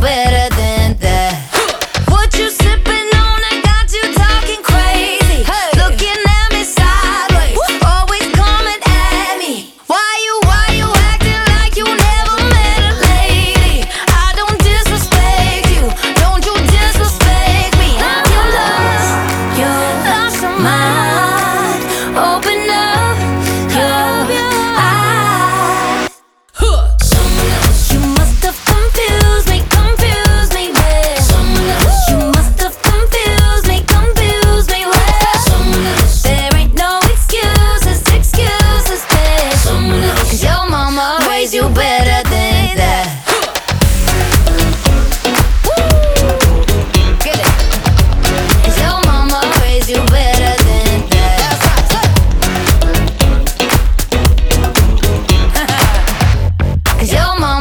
bad.